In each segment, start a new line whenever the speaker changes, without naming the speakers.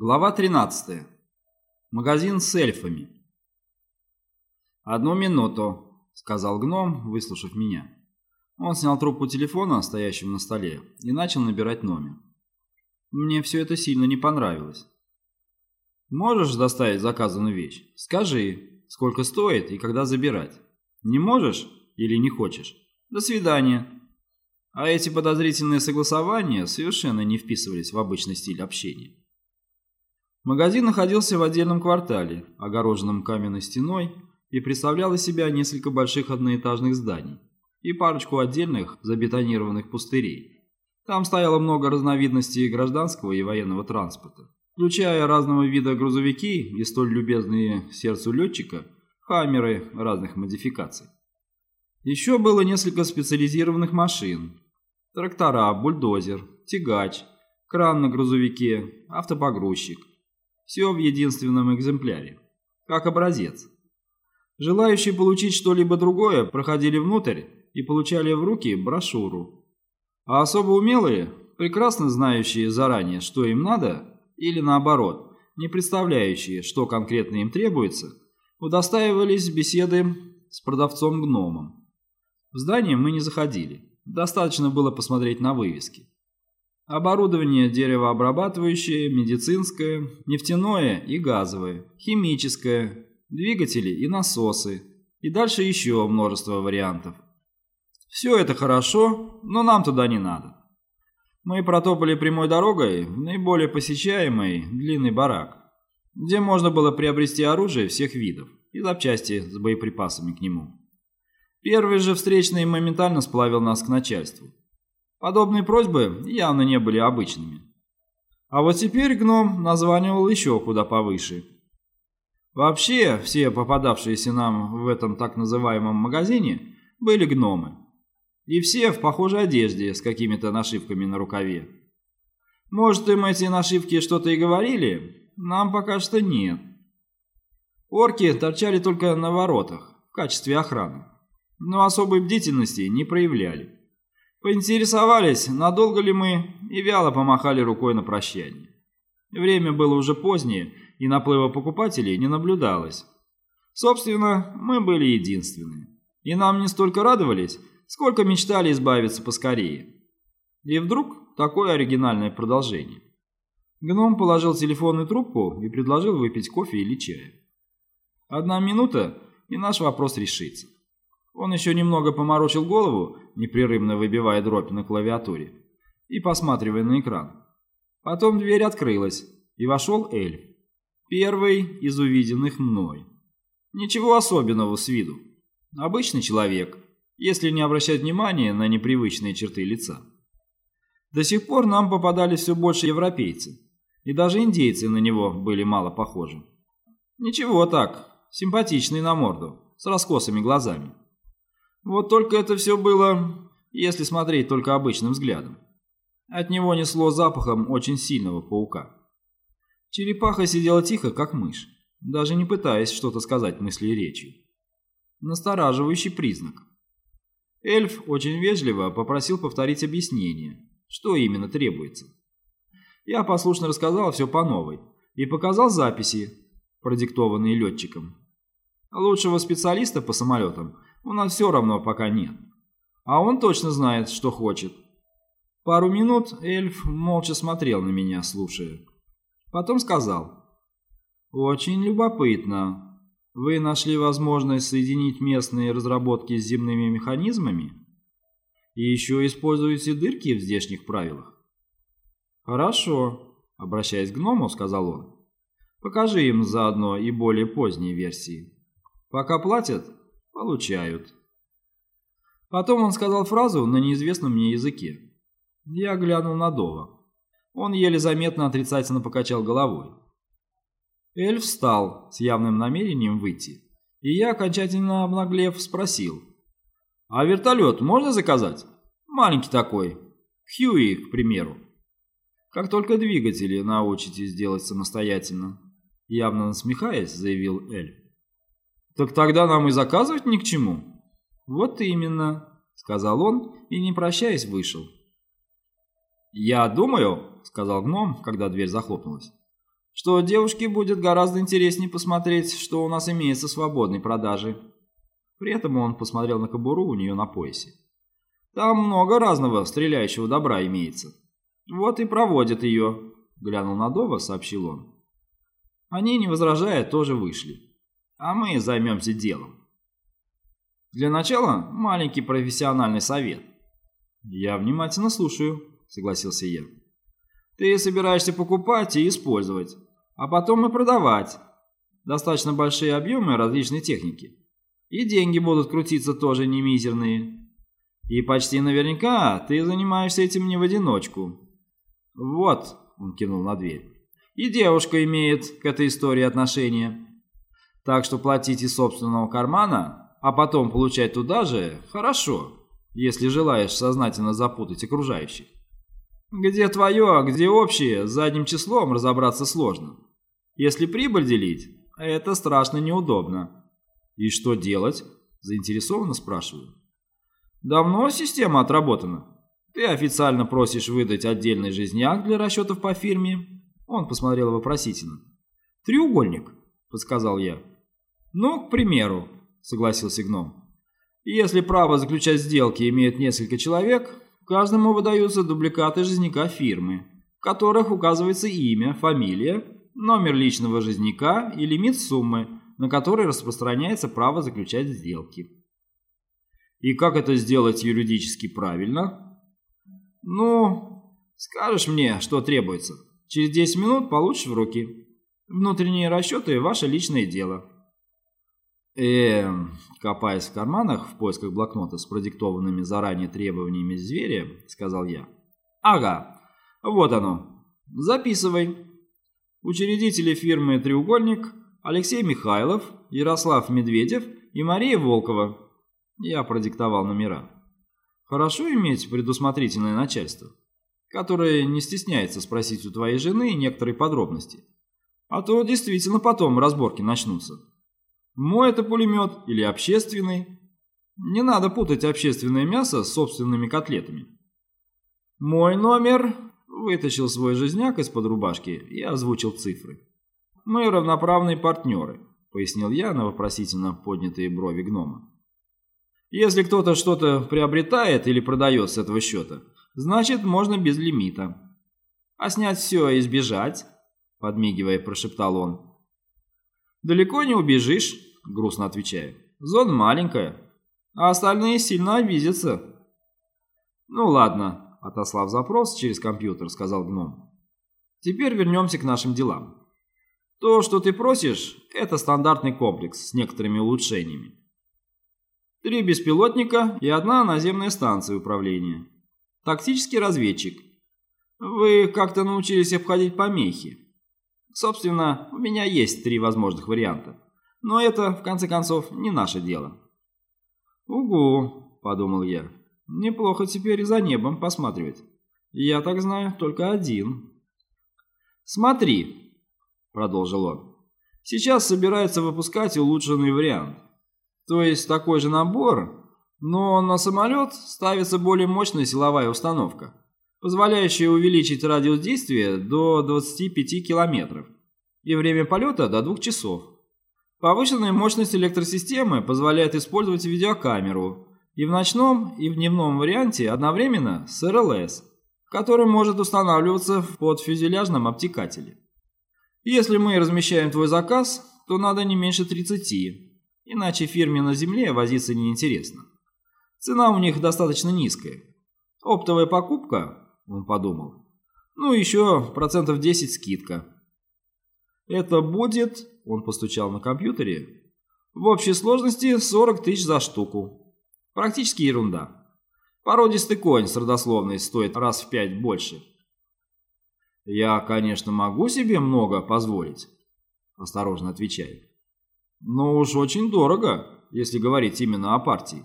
Глава 13. Магазин с эльфами. «Одну минуту», — сказал гном, выслушав меня. Он снял трубку телефона, стоящего на столе, и начал набирать номер. Мне все это сильно не понравилось. «Можешь доставить заказанную вещь? Скажи, сколько стоит и когда забирать. Не можешь или не хочешь? До свидания». А эти подозрительные согласования совершенно не вписывались в обычный стиль общения. Магазин находился в отдельном квартале, огороженном каменной стеной, и представлял из себя несколько больших одноэтажных зданий и парочку отдельных забетонированных пустырей. Там стояло много разновидностей гражданского и военного транспорта, включая разного вида грузовики и столь любезные сердцу летчика хаммеры разных модификаций. Еще было несколько специализированных машин. Трактора, бульдозер, тягач, кран на грузовике, автопогрузчик. Все в единственном экземпляре. Как образец. Желающие получить что-либо другое проходили внутрь и получали в руки брошюру. А особо умелые, прекрасно знающие заранее, что им надо, или наоборот, не представляющие, что конкретно им требуется, удостаивались беседы с продавцом-гномом. В здание мы не заходили, достаточно было посмотреть на вывески. Оборудование деревообрабатывающее, медицинское, нефтяное и газовое, химическое, двигатели и насосы, и дальше еще множество вариантов. Все это хорошо, но нам туда не надо. Мы протопали прямой дорогой в наиболее посещаемый длинный барак, где можно было приобрести оружие всех видов и запчасти с боеприпасами к нему. Первый же встречный моментально сплавил нас к начальству. Подобные просьбы явно не были обычными. А вот теперь гном названивал еще куда повыше. Вообще, все попадавшиеся нам в этом так называемом магазине были гномы. И все в похожей одежде с какими-то нашивками на рукаве. Может, им эти нашивки что-то и говорили? Нам пока что нет. Орки торчали только на воротах в качестве охраны, но особой бдительности не проявляли. Поинтересовались, надолго ли мы, и вяло помахали рукой на прощание. Время было уже позднее, и наплыва покупателей не наблюдалось. Собственно, мы были единственные. И нам не столько радовались, сколько мечтали избавиться поскорее. И вдруг такое оригинальное продолжение. Гном положил телефонную трубку и предложил выпить кофе или чая. Одна минута, и наш вопрос решится. Он еще немного поморочил голову, непрерывно выбивая дробь на клавиатуре, и посматривая на экран. Потом дверь открылась, и вошел эльф. Первый из увиденных мной. Ничего особенного с виду. Обычный человек, если не обращать внимания на непривычные черты лица. До сих пор нам попадались все больше европейцы, и даже индейцы на него были мало похожи. Ничего так, симпатичный на морду, с раскосыми глазами. Вот только это все было, если смотреть только обычным взглядом. От него несло запахом очень сильного паука. Черепаха сидела тихо, как мышь, даже не пытаясь что-то сказать мысли и речью. Настораживающий признак. Эльф очень вежливо попросил повторить объяснение, что именно требуется. Я послушно рассказал все по новой и показал записи, продиктованные летчиком. Лучшего специалиста по самолетам у нас все равно пока нет. А он точно знает, что хочет. Пару минут эльф молча смотрел на меня, слушая. Потом сказал. «Очень любопытно. Вы нашли возможность соединить местные разработки с земными механизмами? И еще используете дырки в здешних правилах?» «Хорошо», — обращаясь к гному, сказал он. «Покажи им заодно и более поздние версии. Пока платят, Получают. Потом он сказал фразу на неизвестном мне языке. Я глянул на Дова. Он еле заметно отрицательно покачал головой. Эльф встал с явным намерением выйти, и я, окончательно обнаглев, спросил. «А вертолет можно заказать? Маленький такой. Хьюи, к примеру». «Как только двигатели научитесь делать самостоятельно», явно насмехаясь, заявил Эльф. «Так тогда нам и заказывать ни к чему». «Вот именно», — сказал он и, не прощаясь, вышел. «Я думаю», — сказал гном, когда дверь захлопнулась, что девушке будет гораздо интереснее посмотреть, что у нас имеется свободной продажи. При этом он посмотрел на кобуру у нее на поясе. Там много разного стреляющего добра имеется. Вот и проводят ее, глянул на Дова, сообщил он. Они, не возражая, тоже вышли. А мы займемся делом. Для начала маленький профессиональный совет. Я внимательно слушаю, согласился я. Ты собираешься покупать и использовать, а потом и продавать. Достаточно большие объемы различной техники. И деньги будут крутиться тоже не мизерные. И почти наверняка ты занимаешься этим не в одиночку. Вот, он кинул на дверь. И девушка имеет к этой истории отношение. Так что платить из собственного кармана, а потом получать туда же, хорошо, если желаешь сознательно запутать окружающих. Где твое, а где общее, задним числом разобраться сложно. Если прибыль делить, это страшно неудобно. И что делать? Заинтересованно спрашиваю. Давно система отработана. Ты официально просишь выдать отдельный жизняк для расчетов по фирме. Он посмотрел вопросительно. Треугольник, подсказал я. Ну, к примеру, согласился гном. Если право заключать сделки имеют несколько человек, каждому выдаются дубликаты жизняка фирмы, в которых указывается имя, фамилия, номер личного жизняка и лимит суммы, на который распространяется право заключать сделки. И как это сделать юридически правильно? Ну, скажешь мне, что требуется. Через 10 минут получишь в руки. Внутренние расчеты – ваше личное дело. Эм, копаясь в карманах в поисках блокнота с продиктованными заранее требованиями зверя, сказал я. Ага, вот оно. Записывай. Учредители фирмы «Треугольник» Алексей Михайлов, Ярослав Медведев и Мария Волкова. Я продиктовал номера. Хорошо иметь предусмотрительное начальство, которое не стесняется спросить у твоей жены некоторые подробности. А то действительно потом разборки начнутся. Мой это пулемет или общественный? Не надо путать общественное мясо с собственными котлетами. Мой номер вытащил свой жизняк из-под рубашки и озвучил цифры. Мы равноправные партнеры, пояснил я на вопросительно поднятые брови гнома. Если кто-то что-то приобретает или продает с этого счета, значит можно без лимита. А снять все и сбежать, подмигивая, прошептал он. Далеко не убежишь, грустно отвечаю. Зона маленькая, а остальные сильно обидятся. Ну ладно, отослав запрос через компьютер, сказал гном. Теперь вернемся к нашим делам. То, что ты просишь, это стандартный комплекс с некоторыми улучшениями. Три беспилотника и одна наземная станция управления. Тактический разведчик. Вы как-то научились обходить помехи. Собственно, у меня есть три возможных варианта. Но это, в конце концов, не наше дело. «Угу», — подумал я. «Неплохо теперь за небом посматривать. Я так знаю только один». «Смотри», — продолжил он. «Сейчас собирается выпускать улучшенный вариант. То есть такой же набор, но на самолет ставится более мощная силовая установка, позволяющая увеличить радиус действия до 25 километров и время полета до 2 часов. Повышенная мощность электросистемы позволяет использовать видеокамеру и в ночном, и в дневном варианте одновременно с РЛС, который может устанавливаться под фюзеляжном обтекателе. Если мы размещаем твой заказ, то надо не меньше 30, Иначе фирме на земле возиться неинтересно. Цена у них достаточно низкая. Оптовая покупка, он подумал. Ну, еще процентов 10 скидка. Это будет, он постучал на компьютере, в общей сложности 40 тысяч за штуку. Практически ерунда. Породистый конь с родословной стоит раз в пять больше. Я, конечно, могу себе много позволить, осторожно отвечаю. Но уж очень дорого, если говорить именно о партии.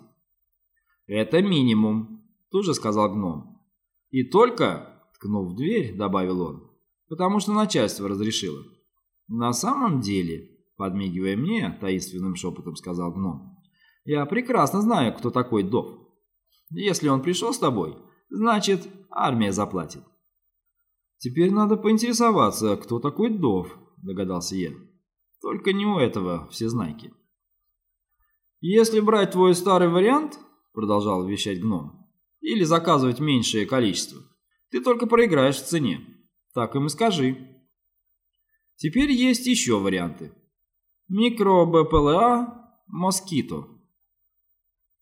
Это минимум, тут же сказал гном. И только, ткнув в дверь, добавил он, потому что начальство разрешило. На самом деле, подмигивая мне, таинственным шепотом сказал гном, я прекрасно знаю, кто такой Дов. Если он пришел с тобой, значит, армия заплатит. Теперь надо поинтересоваться, кто такой Дов, догадался я. Только не у этого всезнайки. Если брать твой старый вариант, продолжал вещать гном, или заказывать меньшее количество, ты только проиграешь в цене. Так им и скажи. Теперь есть еще варианты. Микро-БПЛА «Москито».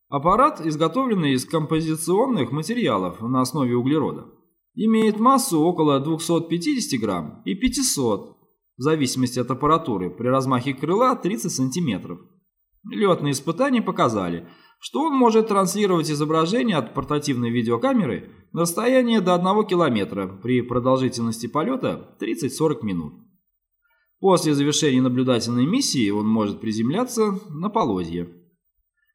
Аппарат, изготовленный из композиционных материалов на основе углерода, имеет массу около 250 грамм и 500, в зависимости от аппаратуры, при размахе крыла 30 сантиметров. Летные испытания показали, что он может транслировать изображение от портативной видеокамеры на расстояние до 1 километра при продолжительности полета 30-40 минут. После завершения наблюдательной миссии он может приземляться на полозье.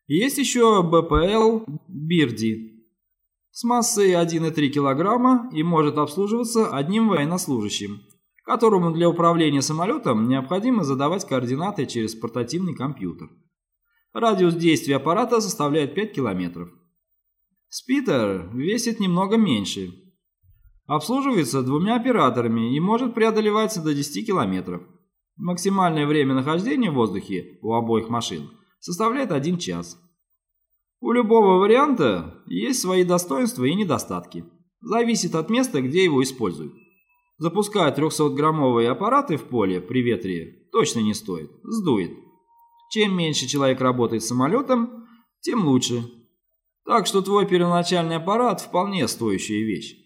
Есть еще БПЛ «Бирди» с массой 1,3 кг и может обслуживаться одним военнослужащим, которому для управления самолетом необходимо задавать координаты через портативный компьютер. Радиус действия аппарата составляет 5 километров. Спитер весит немного меньше. Обслуживается двумя операторами и может преодолевать до 10 километров. Максимальное время нахождения в воздухе у обоих машин составляет 1 час. У любого варианта есть свои достоинства и недостатки. Зависит от места, где его используют. Запускать 300-граммовые аппараты в поле при ветре точно не стоит, сдует. Чем меньше человек работает самолетом, тем лучше. Так что твой первоначальный аппарат вполне стоящая вещь.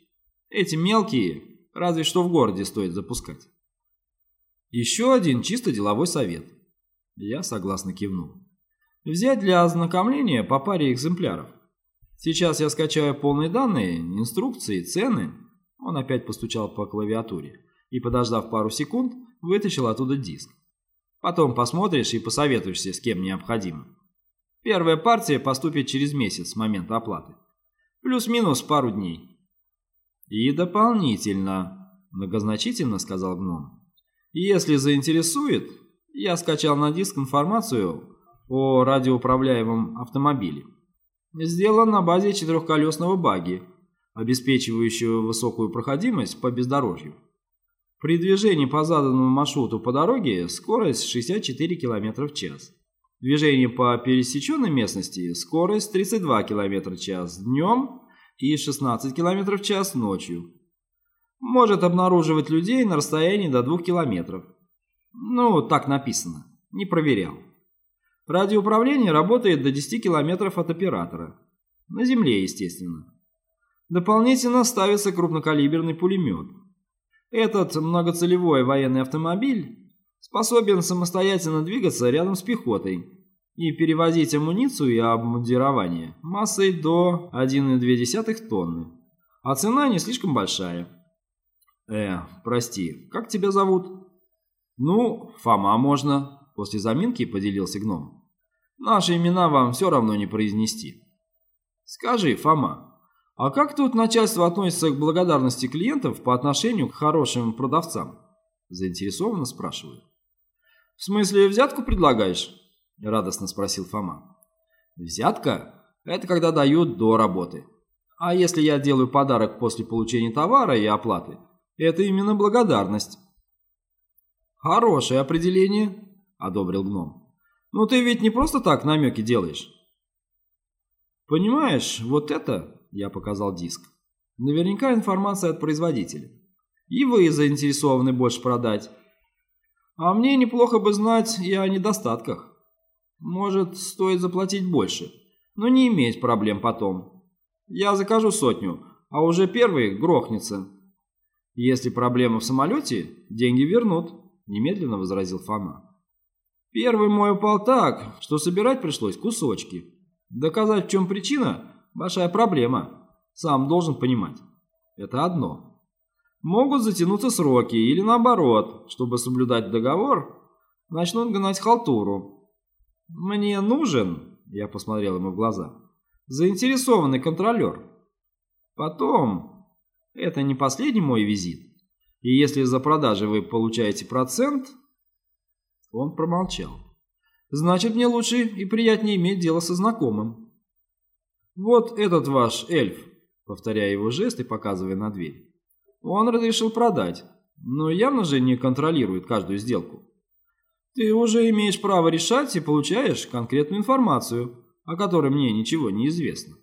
Эти мелкие, разве что в городе стоит запускать. Еще один чисто деловой совет. Я согласно кивнул. Взять для ознакомления по паре экземпляров. Сейчас я скачаю полные данные, инструкции, цены. Он опять постучал по клавиатуре и, подождав пару секунд, вытащил оттуда диск. Потом посмотришь и посоветуешься, с кем необходимо. Первая партия поступит через месяц с момента оплаты. Плюс-минус пару дней. И дополнительно, многозначительно сказал гном. Если заинтересует, я скачал на диск информацию о радиоуправляемом автомобиле. Сделан на базе четырехколесного баги, обеспечивающего высокую проходимость по бездорожью. При движении по заданному маршруту по дороге скорость 64 км в час. Движение по пересеченной местности скорость 32 км в час днем и 16 км в час ночью. Может обнаруживать людей на расстоянии до 2 километров. Ну, так написано. Не проверял. Радиоуправление работает до 10 километров от оператора. На земле, естественно. Дополнительно ставится крупнокалиберный пулемет. Этот многоцелевой военный автомобиль способен самостоятельно двигаться рядом с пехотой и перевозить амуницию и обмундирование массой до 1,2 тонны. А цена не слишком большая. «Э, прости, как тебя зовут?» «Ну, Фома можно», — после заминки поделился гном. «Наши имена вам все равно не произнести». «Скажи, Фома, а как тут начальство относится к благодарности клиентов по отношению к хорошим продавцам?» Заинтересованно спрашиваю. «В смысле, взятку предлагаешь?» — радостно спросил Фома. «Взятка — это когда дают до работы. А если я делаю подарок после получения товара и оплаты, это именно благодарность. Хорошее определение, одобрил гном. Но ты ведь не просто так намеки делаешь. Понимаешь, вот это, я показал диск, наверняка информация от производителя. И вы заинтересованы больше продать. А мне неплохо бы знать и о недостатках. Может, стоит заплатить больше, но не иметь проблем потом. Я закажу сотню, а уже первый грохнется. «Если проблема в самолете, деньги вернут», – немедленно возразил Фома. «Первый мой упал так, что собирать пришлось кусочки. Доказать, в чем причина – большая проблема. Сам должен понимать. Это одно. Могут затянуться сроки или наоборот, чтобы соблюдать договор, начнут гнать халтуру. Мне нужен, я посмотрел ему в глаза, заинтересованный контролер. Потом это не последний мой визит. И если за продажи вы получаете процент... Он промолчал. Значит, мне лучше и приятнее иметь дело со знакомым. Вот этот ваш эльф, повторяя его жест и показывая на дверь. Он разрешил продать. но явно же не контролирует каждую сделку. Ты уже имеешь право решать и получаешь конкретную информацию, о которой мне ничего не известно.